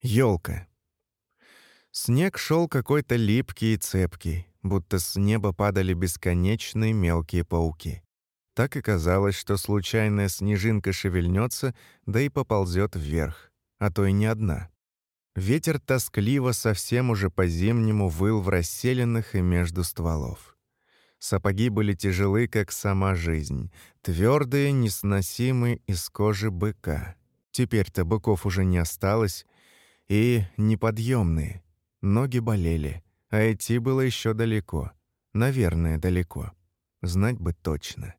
Ёлка. Снег шел какой-то липкий и цепкий, будто с неба падали бесконечные мелкие пауки. Так и казалось, что случайная снежинка шевельнется, да и поползет вверх, а то и не одна. Ветер тоскливо совсем уже по-зимнему выл в расселенных и между стволов. Сапоги были тяжелы, как сама жизнь, твердые, несносимые из кожи быка. Теперь-то быков уже не осталось, и неподъемные. Ноги болели, а идти было еще далеко. Наверное, далеко. Знать бы точно.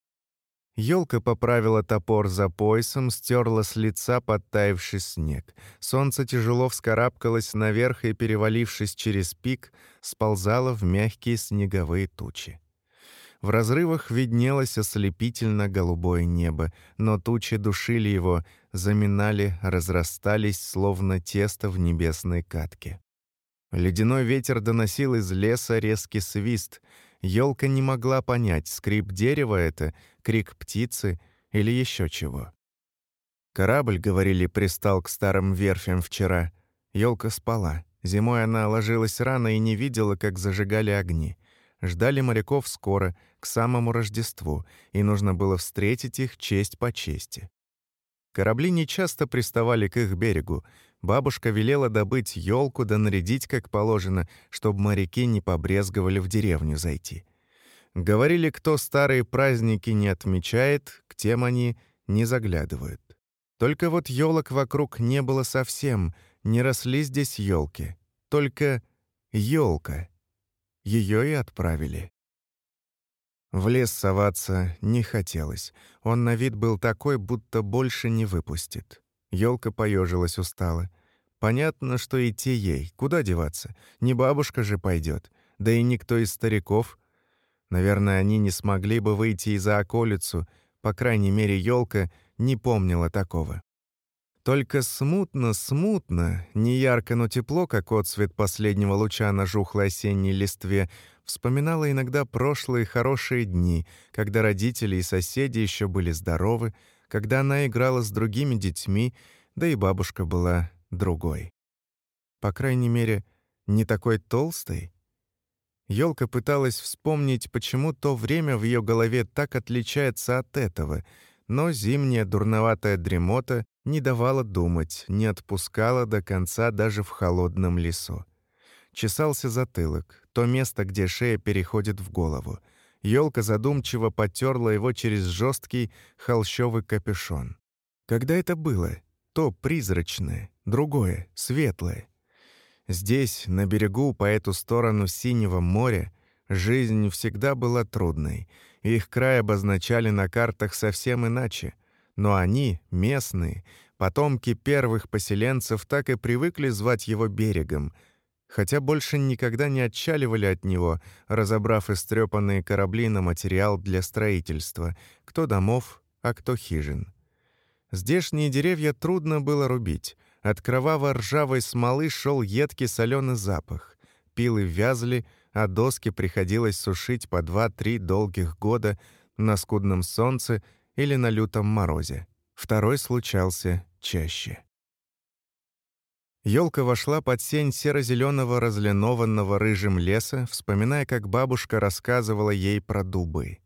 Ёлка поправила топор за поясом, стерла с лица подтаявший снег. Солнце тяжело вскарабкалось наверх и, перевалившись через пик, сползало в мягкие снеговые тучи. В разрывах виднелось ослепительно-голубое небо, но тучи душили его, заминали, разрастались, словно тесто в небесной катке. Ледяной ветер доносил из леса резкий свист. Ёлка не могла понять, скрип дерева это, крик птицы или еще чего. Корабль, говорили, пристал к старым верфям вчера. Ёлка спала. Зимой она ложилась рано и не видела, как зажигали огни. Ждали моряков скоро, к самому Рождеству, и нужно было встретить их честь по чести. Корабли нечасто приставали к их берегу. Бабушка велела добыть елку да нарядить как положено, чтобы моряки не побрезговали в деревню зайти. Говорили, кто старые праздники не отмечает, к тем они не заглядывают. Только вот елок вокруг не было совсем, не росли здесь елки. Только елка. Ее и отправили. В лес соваться не хотелось. Он на вид был такой, будто больше не выпустит. Ёлка поежилась устало. Понятно, что идти ей. Куда деваться? Не бабушка же пойдет, Да и никто из стариков. Наверное, они не смогли бы выйти и за околицу. По крайней мере, Ёлка не помнила такого. Только смутно, смутно, не ярко, но тепло, как отсвет последнего луча на жухлой осенней листве, вспоминала иногда прошлые хорошие дни, когда родители и соседи еще были здоровы, когда она играла с другими детьми, да и бабушка была другой. По крайней мере, не такой толстой. Ёлка пыталась вспомнить, почему то время в ее голове так отличается от этого, но зимняя дурноватая дремота не давала думать, не отпускала до конца даже в холодном лесу. Чесался затылок, то место, где шея переходит в голову. Ёлка задумчиво потерла его через жесткий холщовый капюшон. Когда это было? То призрачное, другое, светлое. Здесь, на берегу, по эту сторону синего моря, жизнь всегда была трудной. Их край обозначали на картах совсем иначе. Но они, местные, потомки первых поселенцев, так и привыкли звать его берегом, хотя больше никогда не отчаливали от него, разобрав истрепанные корабли на материал для строительства, кто домов, а кто хижин. Здешние деревья трудно было рубить. От кроваво-ржавой смолы шел едкий соленый запах. Пилы вязли, а доски приходилось сушить по два-три долгих года на скудном солнце или на лютом морозе. Второй случался чаще. Ёлка вошла под сень серо-зелёного разлинованного рыжим леса, вспоминая, как бабушка рассказывала ей про дубы.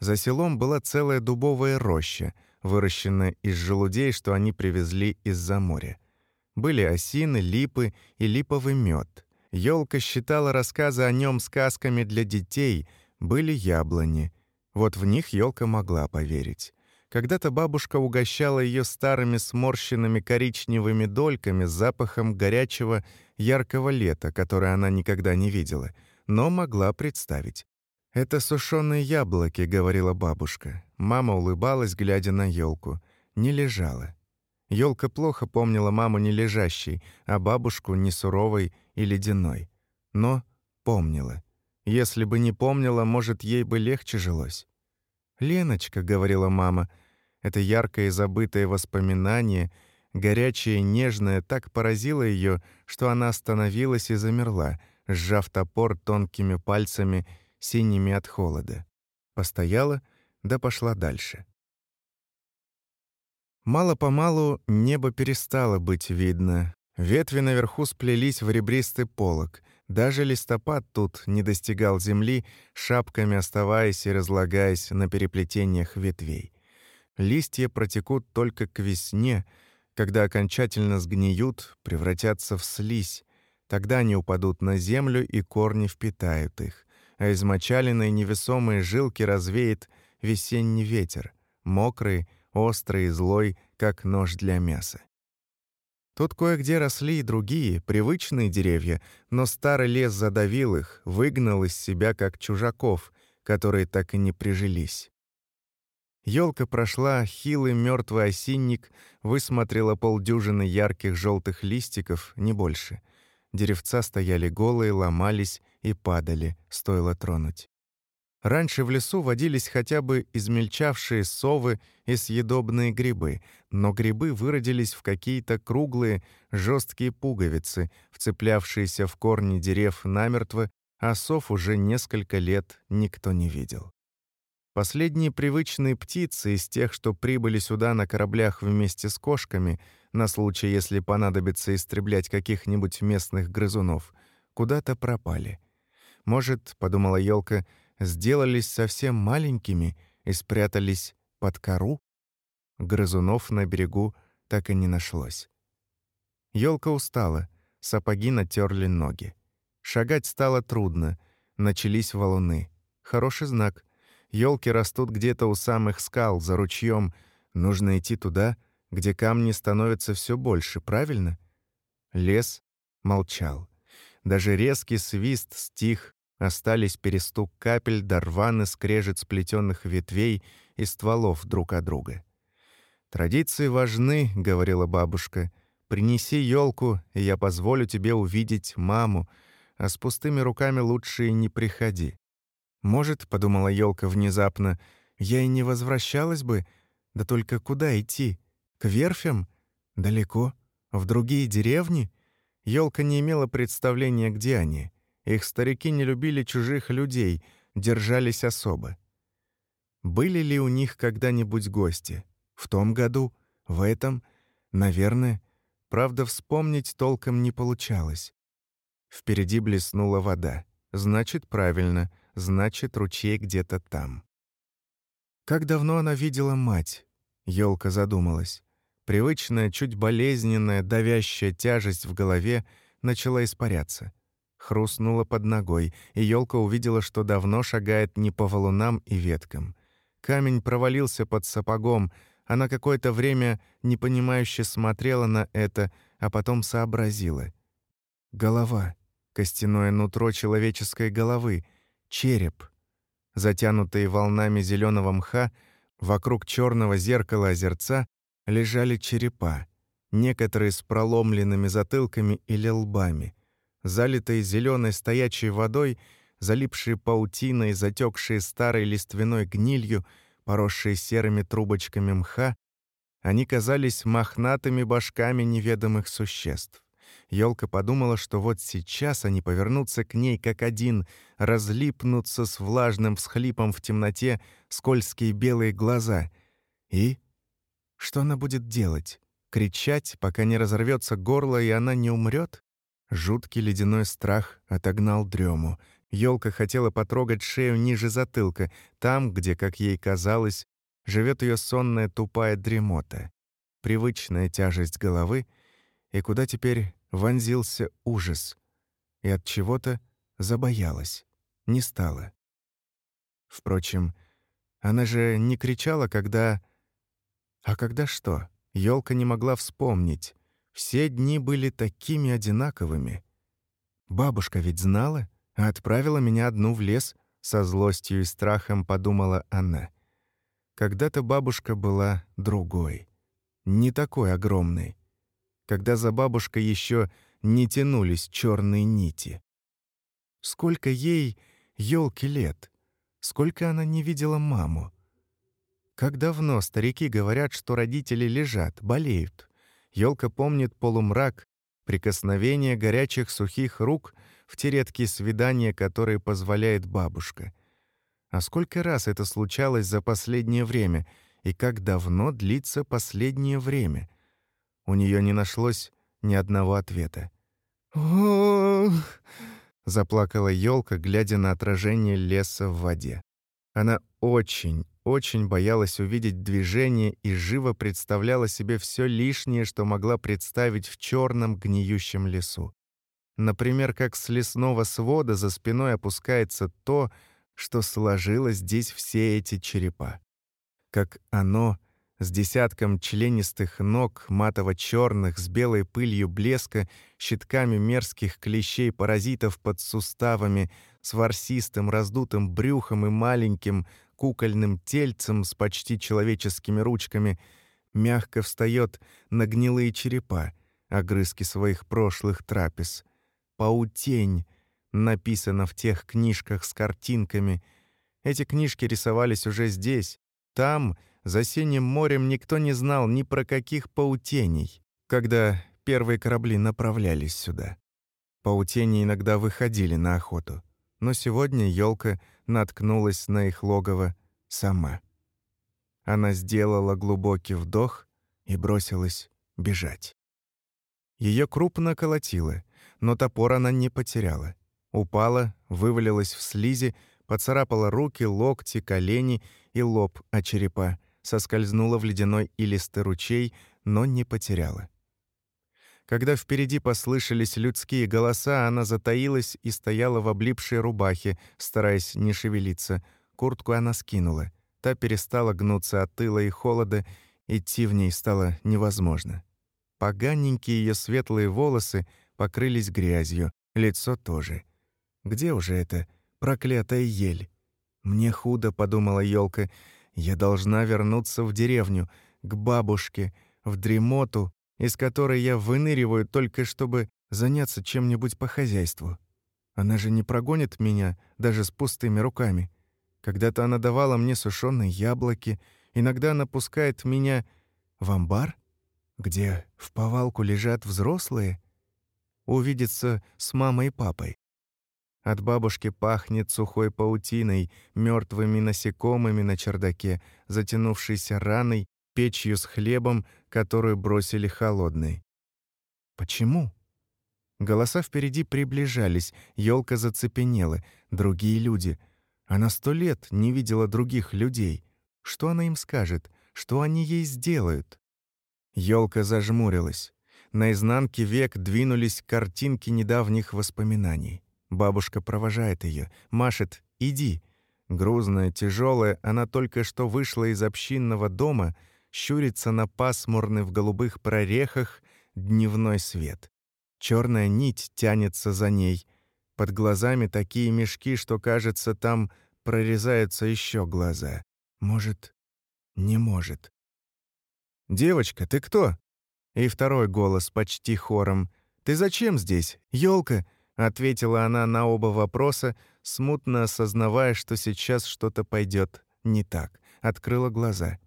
За селом была целая дубовая роща, выращенная из желудей, что они привезли из-за моря. Были осины, липы и липовый мед. Ёлка считала рассказы о нем сказками для детей, были яблони — вот в них елка могла поверить. Когда-то бабушка угощала ее старыми сморщенными коричневыми дольками с запахом горячего яркого лета, которое она никогда не видела, но могла представить. «Это сушеные яблоки», — говорила бабушка. Мама улыбалась, глядя на елку. Не лежала. Елка плохо помнила маму не лежащей, а бабушку не суровой и ледяной. Но помнила. Если бы не помнила, может, ей бы легче жилось. «Леночка», — говорила мама, — это яркое и забытое воспоминание, горячее и нежное, так поразило ее, что она остановилась и замерла, сжав топор тонкими пальцами, синими от холода. Постояла, да пошла дальше. Мало-помалу небо перестало быть видно, Ветви наверху сплелись в ребристый полог. Даже листопад тут не достигал земли, шапками оставаясь и разлагаясь на переплетениях ветвей. Листья протекут только к весне, когда окончательно сгниют, превратятся в слизь. Тогда они упадут на землю, и корни впитают их, а измочаленные невесомые жилки развеет весенний ветер, мокрый, острый и злой, как нож для мяса. Тут кое-где росли и другие, привычные деревья, но старый лес задавил их, выгнал из себя как чужаков, которые так и не прижились. Ёлка прошла, хилый мертвый осинник высмотрела полдюжины ярких желтых листиков, не больше. Деревца стояли голые, ломались и падали, стоило тронуть. Раньше в лесу водились хотя бы измельчавшие совы и съедобные грибы, но грибы выродились в какие-то круглые, жесткие пуговицы, вцеплявшиеся в корни дерев намертво, а сов уже несколько лет никто не видел. Последние привычные птицы из тех, что прибыли сюда на кораблях вместе с кошками, на случай, если понадобится истреблять каких-нибудь местных грызунов, куда-то пропали. Может, — подумала елка, — сделались совсем маленькими и спрятались под кору? Грызунов на берегу так и не нашлось. Ёлка устала, сапоги натерли ноги. Шагать стало трудно, начались валуны. Хороший знак. Ёлки растут где-то у самых скал, за ручьем. Нужно идти туда, где камни становятся все больше, правильно? Лес молчал. Даже резкий свист стих, Остались перестук капель, дорваны, скрежет сплетенных ветвей и стволов друг от друга. «Традиции важны», — говорила бабушка. «Принеси елку, и я позволю тебе увидеть маму, а с пустыми руками лучше и не приходи». «Может, — подумала елка внезапно, — я и не возвращалась бы, да только куда идти? К верфям? Далеко? В другие деревни?» Елка не имела представления, где они. Их старики не любили чужих людей, держались особо. Были ли у них когда-нибудь гости? В том году? В этом? Наверное. Правда, вспомнить толком не получалось. Впереди блеснула вода. Значит, правильно. Значит, ручей где-то там. Как давно она видела мать? Ёлка задумалась. Привычная, чуть болезненная, давящая тяжесть в голове начала испаряться — хрустнула под ногой, и елка увидела, что давно шагает не по валунам и веткам. Камень провалился под сапогом, она какое-то время непонимающе смотрела на это, а потом сообразила. Голова, костяное нутро человеческой головы, череп. Затянутые волнами зеленого мха, вокруг черного зеркала озерца лежали черепа, некоторые с проломленными затылками или лбами — залитые зеленой стоячей водой, залипшие паутиной, затекшие старой лиственной гнилью, поросшие серыми трубочками мха, они казались мохнатыми башками неведомых существ. Ёлка подумала, что вот сейчас они повернутся к ней как один, разлипнутся с влажным всхлипом в темноте скользкие белые глаза. И что она будет делать? Кричать, пока не разорвется горло, и она не умрет? Жуткий ледяной страх отогнал дрему. Ёлка хотела потрогать шею ниже затылка, там, где, как ей казалось, живет ее сонная тупая дремота. Привычная тяжесть головы, и куда теперь вонзился ужас. И от чего-то забоялась, не стала. Впрочем, она же не кричала, когда... А когда что? Ёлка не могла вспомнить. Все дни были такими одинаковыми. Бабушка ведь знала, а отправила меня одну в лес, со злостью и страхом подумала она. Когда-то бабушка была другой, не такой огромной. Когда за бабушкой еще не тянулись черные нити. Сколько ей, елки лет, сколько она не видела маму. Как давно старики говорят, что родители лежат, болеют. Ёлка помнит полумрак, прикосновение горячих сухих рук в те редкие свидания, которые позволяет бабушка. А сколько раз это случалось за последнее время, и как давно длится последнее время? У нее не нашлось ни одного ответа. «Ох!» — заплакала елка, глядя на отражение леса в воде. Она очень, очень боялась увидеть движение и живо представляла себе все лишнее, что могла представить в черном гниющем лесу. Например, как с лесного свода за спиной опускается то, что сложило здесь все эти черепа. Как оно с десятком членистых ног, матово-черных, с белой пылью блеска, щитками мерзких клещей-паразитов под суставами, с ворсистым раздутым брюхом и маленьким кукольным тельцем с почти человеческими ручками, мягко встает на гнилые черепа, огрызки своих прошлых трапез. «Паутень» написано в тех книжках с картинками. Эти книжки рисовались уже здесь. Там, за синим морем, никто не знал ни про каких паутений, когда первые корабли направлялись сюда. Паутени иногда выходили на охоту но сегодня елка наткнулась на их логово сама. Она сделала глубокий вдох и бросилась бежать. Ее крупно колотило, но топор она не потеряла. Упала, вывалилась в слизи, поцарапала руки, локти, колени и лоб о черепа, соскользнула в ледяной илистый ручей, но не потеряла. Когда впереди послышались людские голоса, она затаилась и стояла в облипшей рубахе, стараясь не шевелиться. Куртку она скинула. Та перестала гнуться от тыла и холода, идти в ней стало невозможно. Поганенькие ее светлые волосы покрылись грязью, лицо тоже. Где уже это проклятая ель? Мне худо, подумала елка. Я должна вернуться в деревню, к бабушке, в дремоту, из которой я выныриваю только чтобы заняться чем-нибудь по хозяйству. Она же не прогонит меня даже с пустыми руками. Когда-то она давала мне сушеные яблоки, иногда она пускает меня в амбар, где в повалку лежат взрослые, увидеться с мамой и папой. От бабушки пахнет сухой паутиной, мертвыми насекомыми на чердаке, затянувшейся раной печью с хлебом, которую бросили холодной. Почему? Голоса впереди приближались, елка зацепенела, другие люди. Она сто лет не видела других людей. Что она им скажет? Что они ей сделают? Елка зажмурилась. На изнанке век двинулись картинки недавних воспоминаний. Бабушка провожает ее, машет «иди». Грузная, тяжелая, она только что вышла из общинного дома — щурится на пасмурный в голубых прорехах дневной свет. Черная нить тянется за ней. Под глазами такие мешки, что, кажется, там прорезаются еще глаза. Может, не может. «Девочка, ты кто?» И второй голос почти хором. «Ты зачем здесь? Ёлка?» — ответила она на оба вопроса, смутно осознавая, что сейчас что-то пойдет не так. Открыла глаза.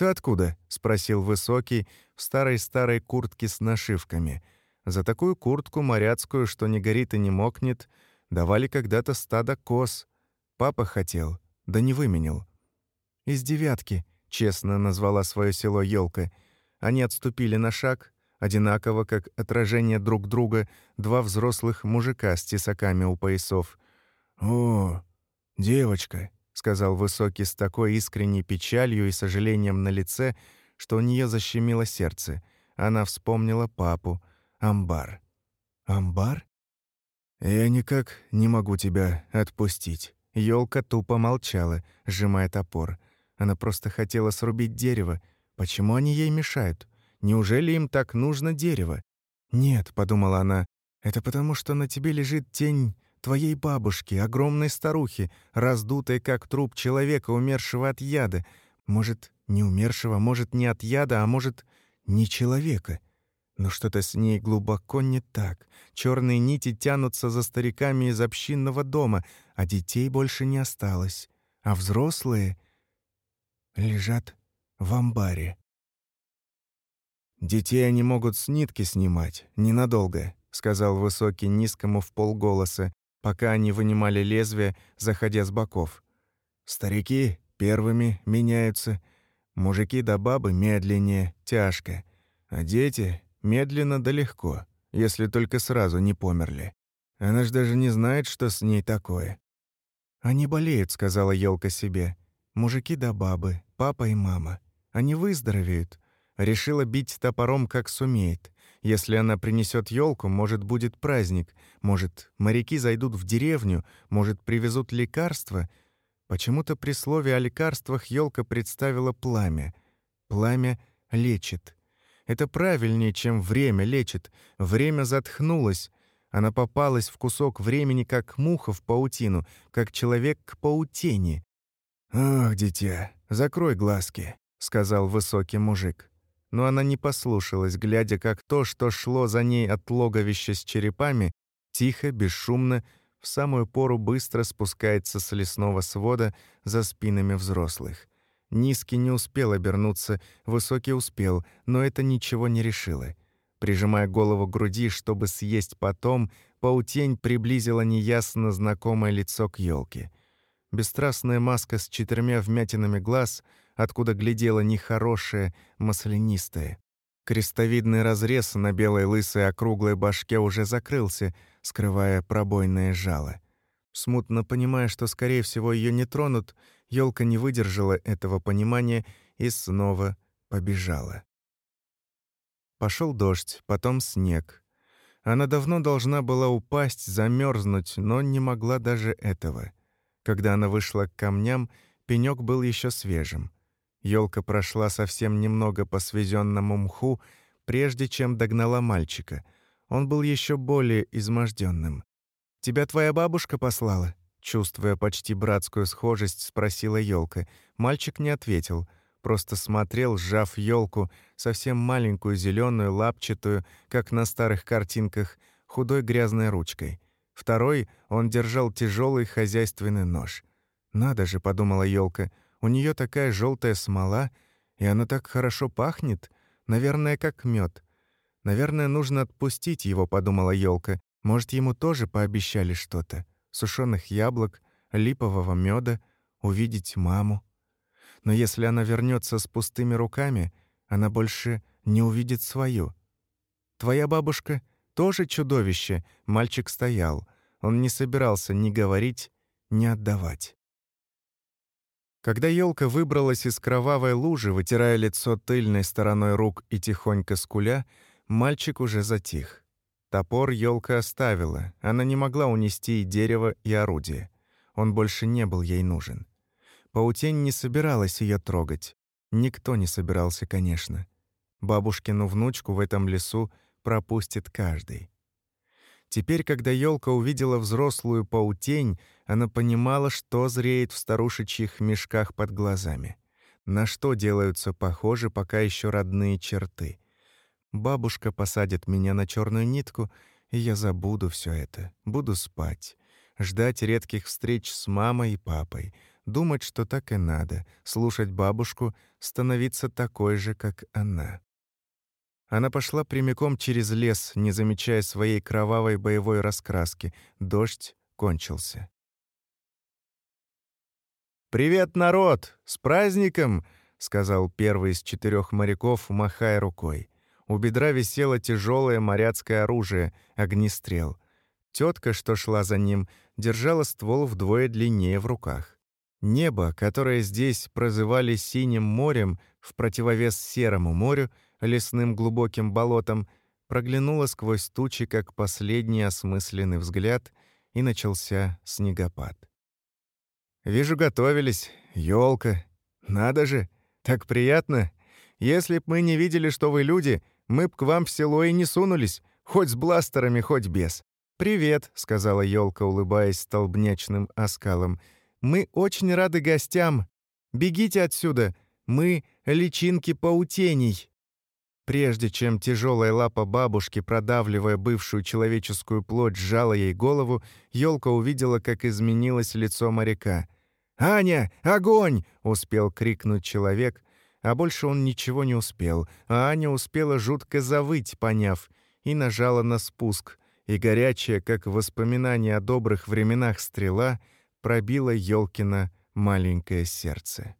«Ты откуда?» — спросил Высокий в старой-старой куртке с нашивками. За такую куртку моряцкую, что не горит и не мокнет, давали когда-то стадо коз. Папа хотел, да не выменил. «Из девятки», — честно назвала свое село Ёлка. Они отступили на шаг, одинаково, как отражение друг друга, два взрослых мужика с тесаками у поясов. «О, девочка!» Сказал Высокий с такой искренней печалью и сожалением на лице, что у нее защемило сердце. Она вспомнила папу. Амбар. Амбар? Я никак не могу тебя отпустить. Ёлка тупо молчала, сжимая топор. Она просто хотела срубить дерево. Почему они ей мешают? Неужели им так нужно дерево? «Нет», — подумала она, — «это потому, что на тебе лежит тень твоей бабушки, огромной старухи, раздутой, как труп человека, умершего от яда. Может, не умершего, может, не от яда, а может, не человека. Но что-то с ней глубоко не так. Черные нити тянутся за стариками из общинного дома, а детей больше не осталось. А взрослые лежат в амбаре. Детей они могут с нитки снимать, ненадолго, — сказал Высокий низкому в полголоса, пока они вынимали лезвие, заходя с боков. Старики первыми меняются, мужики да бабы медленнее, тяжко, а дети Медленно да легко, если только сразу не померли. Она ж даже не знает, что с ней такое. «Они болеют», — сказала елка себе. «Мужики да бабы, папа и мама. Они выздоровеют». Решила бить топором, как сумеет. Если она принесет елку, может, будет праздник. Может, моряки зайдут в деревню, может, привезут лекарства. Почему-то при слове о лекарствах елка представила пламя. Пламя лечит. Это правильнее, чем время лечит. Время затхнулось. Она попалась в кусок времени, как муха в паутину, как человек к паутине. «Ах, дитя, закрой глазки», — сказал высокий мужик. Но она не послушалась, глядя, как то, что шло за ней от логовища с черепами, тихо, бесшумно, в самую пору быстро спускается с лесного свода за спинами взрослых. Низкий не успел обернуться, высокий успел, но это ничего не решило. Прижимая голову к груди, чтобы съесть потом, паутень приблизила неясно знакомое лицо к елке. Бесстрастная маска с четырьмя вмятинами глаз, откуда глядела нехорошая, маслянистая. Крестовидный разрез на белой лысой округлой башке уже закрылся, скрывая пробойное жало. Смутно понимая, что, скорее всего, ее не тронут, елка не выдержала этого понимания и снова побежала. Пошел дождь, потом снег. Она давно должна была упасть, замерзнуть, но не могла даже этого. Когда она вышла к камням, пенек был еще свежим. Елка прошла совсем немного по свезенному мху, прежде чем догнала мальчика. Он был еще более изможденным. «Тебя твоя бабушка послала?» Чувствуя почти братскую схожесть, спросила елка. Мальчик не ответил — просто смотрел, сжав елку, совсем маленькую, зеленую, лапчатую, как на старых картинках, худой грязной ручкой. Второй он держал тяжелый хозяйственный нож. «Надо же», — подумала елка, — «у нее такая желтая смола, и она так хорошо пахнет, наверное, как мед. Наверное, нужно отпустить его», — подумала елка. «Может, ему тоже пообещали что-то? Сушеных яблок, липового меда, увидеть маму?» но если она вернется с пустыми руками, она больше не увидит свою. «Твоя бабушка тоже чудовище», — мальчик стоял. Он не собирался ни говорить, ни отдавать. Когда елка выбралась из кровавой лужи, вытирая лицо тыльной стороной рук и тихонько скуля, мальчик уже затих. Топор елка оставила, она не могла унести и дерево, и орудие. Он больше не был ей нужен. Паутень не собиралась ее трогать. Никто не собирался, конечно. Бабушкину внучку в этом лесу пропустит каждый. Теперь, когда елка увидела взрослую паутень, она понимала, что зреет в старушечьих мешках под глазами. На что делаются похожи пока еще родные черты. Бабушка посадит меня на черную нитку, и я забуду все это, буду спать, ждать редких встреч с мамой и папой — думать, что так и надо, слушать бабушку, становиться такой же, как она. Она пошла прямиком через лес, не замечая своей кровавой боевой раскраски. Дождь кончился. «Привет, народ! С праздником!» — сказал первый из четырех моряков, махая рукой. У бедра висело тяжелое моряцкое оружие, огнестрел. Тетка, что шла за ним, держала ствол вдвое длиннее в руках. Небо, которое здесь прозывали синим морем в противовес серому морю, лесным глубоким болотом, проглянуло сквозь тучи, как последний осмысленный взгляд, и начался снегопад. «Вижу, готовились. Ёлка. Надо же. Так приятно. Если б мы не видели, что вы люди, мы б к вам в село и не сунулись, хоть с бластерами, хоть без». «Привет», — сказала ёлка, улыбаясь столбнячным оскалом, — мы очень рады гостям. Бегите отсюда. Мы — личинки паутений». Прежде чем тяжелая лапа бабушки, продавливая бывшую человеческую плоть, сжала ей голову, елка увидела, как изменилось лицо моряка. «Аня, огонь!» — успел крикнуть человек, а больше он ничего не успел, а Аня успела жутко завыть, поняв, и нажала на спуск, и горячая, как воспоминание о добрых временах стрела — пробила Ёлкина маленькое сердце.